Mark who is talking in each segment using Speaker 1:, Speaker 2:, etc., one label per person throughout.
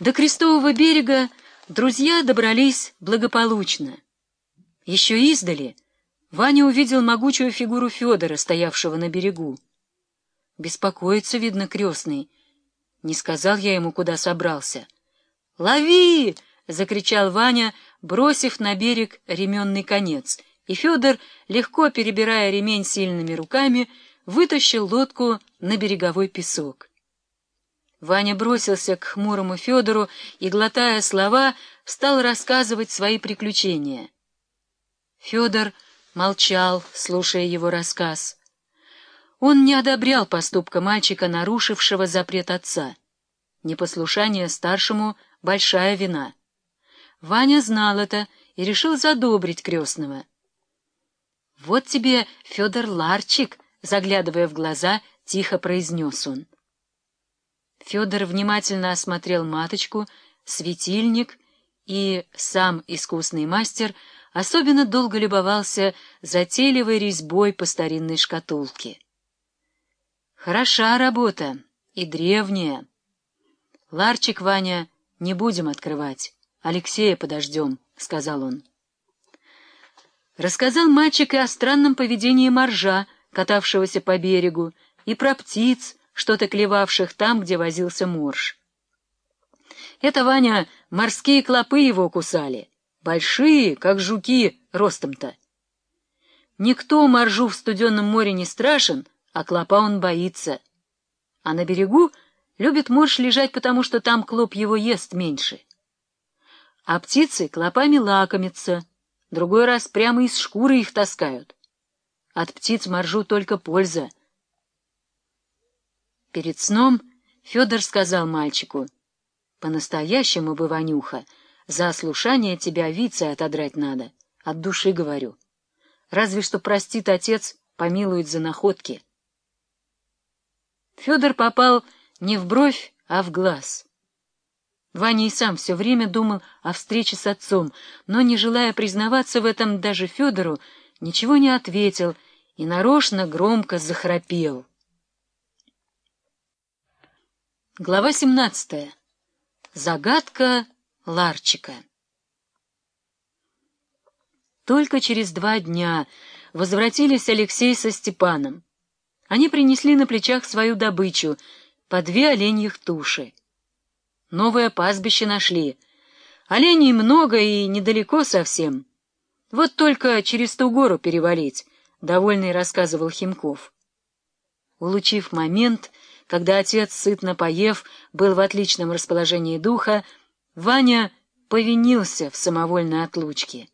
Speaker 1: До крестового берега друзья добрались благополучно. Еще издали Ваня увидел могучую фигуру Федора, стоявшего на берегу. Беспокоится, видно, крестный. Не сказал я ему, куда собрался. «Лови!» — закричал Ваня, бросив на берег ременный конец, и Федор, легко перебирая ремень сильными руками, вытащил лодку на береговой песок. Ваня бросился к хмурому Федору и, глотая слова, стал рассказывать свои приключения. Федор молчал, слушая его рассказ. Он не одобрял поступка мальчика, нарушившего запрет отца. Непослушание старшему — большая вина. Ваня знал это и решил задобрить крестного. — Вот тебе, Федор Ларчик, — заглядывая в глаза, тихо произнес он. Федор внимательно осмотрел маточку, светильник, и сам искусный мастер особенно долго любовался затейливой резьбой по старинной шкатулке. Хороша работа и древняя. Ларчик, Ваня, не будем открывать. Алексея подождем, — сказал он. Рассказал мальчик и о странном поведении моржа, катавшегося по берегу, и про птиц, что-то клевавших там, где возился морж. Это, Ваня, морские клопы его кусали, большие, как жуки, ростом-то. Никто моржу в студенном море не страшен, а клопа он боится. А на берегу любит морж лежать, потому что там клоп его ест меньше. А птицы клопами лакомятся, другой раз прямо из шкуры их таскают. От птиц моржу только польза — Перед сном Федор сказал мальчику, «По-настоящему бы, Ванюха, за ослушание тебя вице отодрать надо, от души говорю. Разве что простит отец, помилует за находки». Федор попал не в бровь, а в глаз. Ваня и сам все время думал о встрече с отцом, но, не желая признаваться в этом даже Федору, ничего не ответил и нарочно громко захрапел. Глава 17. Загадка Ларчика. Только через два дня возвратились Алексей со Степаном. Они принесли на плечах свою добычу, по две оленьих туши. Новое пастбище нашли. Оленей много и недалеко совсем. Вот только через ту гору перевалить, — довольный рассказывал Химков. Улучив момент, — когда отец, сытно поев, был в отличном расположении духа, Ваня повинился в самовольной отлучке.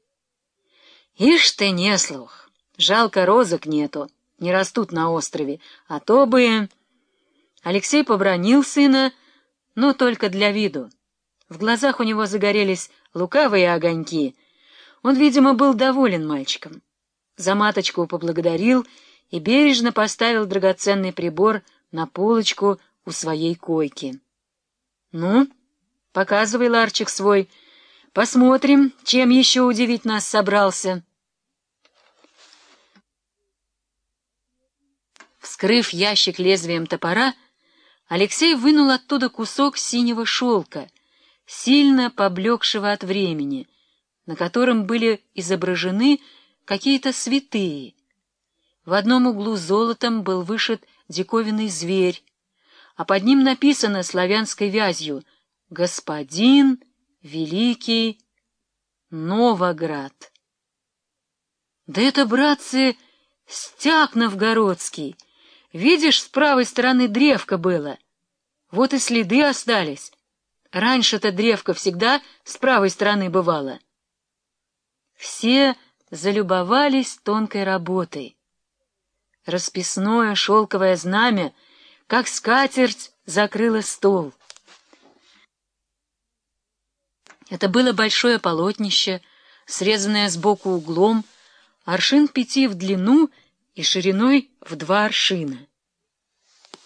Speaker 1: «Ишь ты, не слух! Жалко, розок нету, не растут на острове, а то бы...» Алексей побронил сына, но только для виду. В глазах у него загорелись лукавые огоньки. Он, видимо, был доволен мальчиком. За маточку поблагодарил и бережно поставил драгоценный прибор — на полочку у своей койки. — Ну, показывай, ларчик свой, посмотрим, чем еще удивить нас собрался. Вскрыв ящик лезвием топора, Алексей вынул оттуда кусок синего шелка, сильно поблекшего от времени, на котором были изображены какие-то святые. В одном углу золотом был вышит диковинный зверь, а под ним написано славянской вязью «Господин Великий Новоград». Да это, братцы, стяг новгородский. Видишь, с правой стороны древко было. Вот и следы остались. Раньше-то древко всегда с правой стороны бывало. Все залюбовались тонкой работой расписное шелковое знамя, как скатерть, закрыло стол. Это было большое полотнище, срезанное сбоку углом, аршин пяти в длину и шириной в два аршина.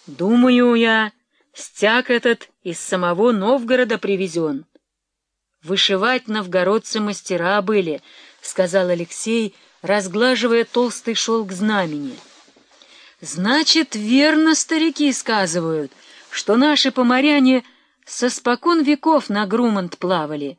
Speaker 1: Думаю я, стяг этот из самого Новгорода привезен. Вышивать новгородцы мастера были, — сказал Алексей, разглаживая толстый шелк знамени. Значит, верно старики сказывают, что наши поморяне Со спокон веков на Грумант плавали —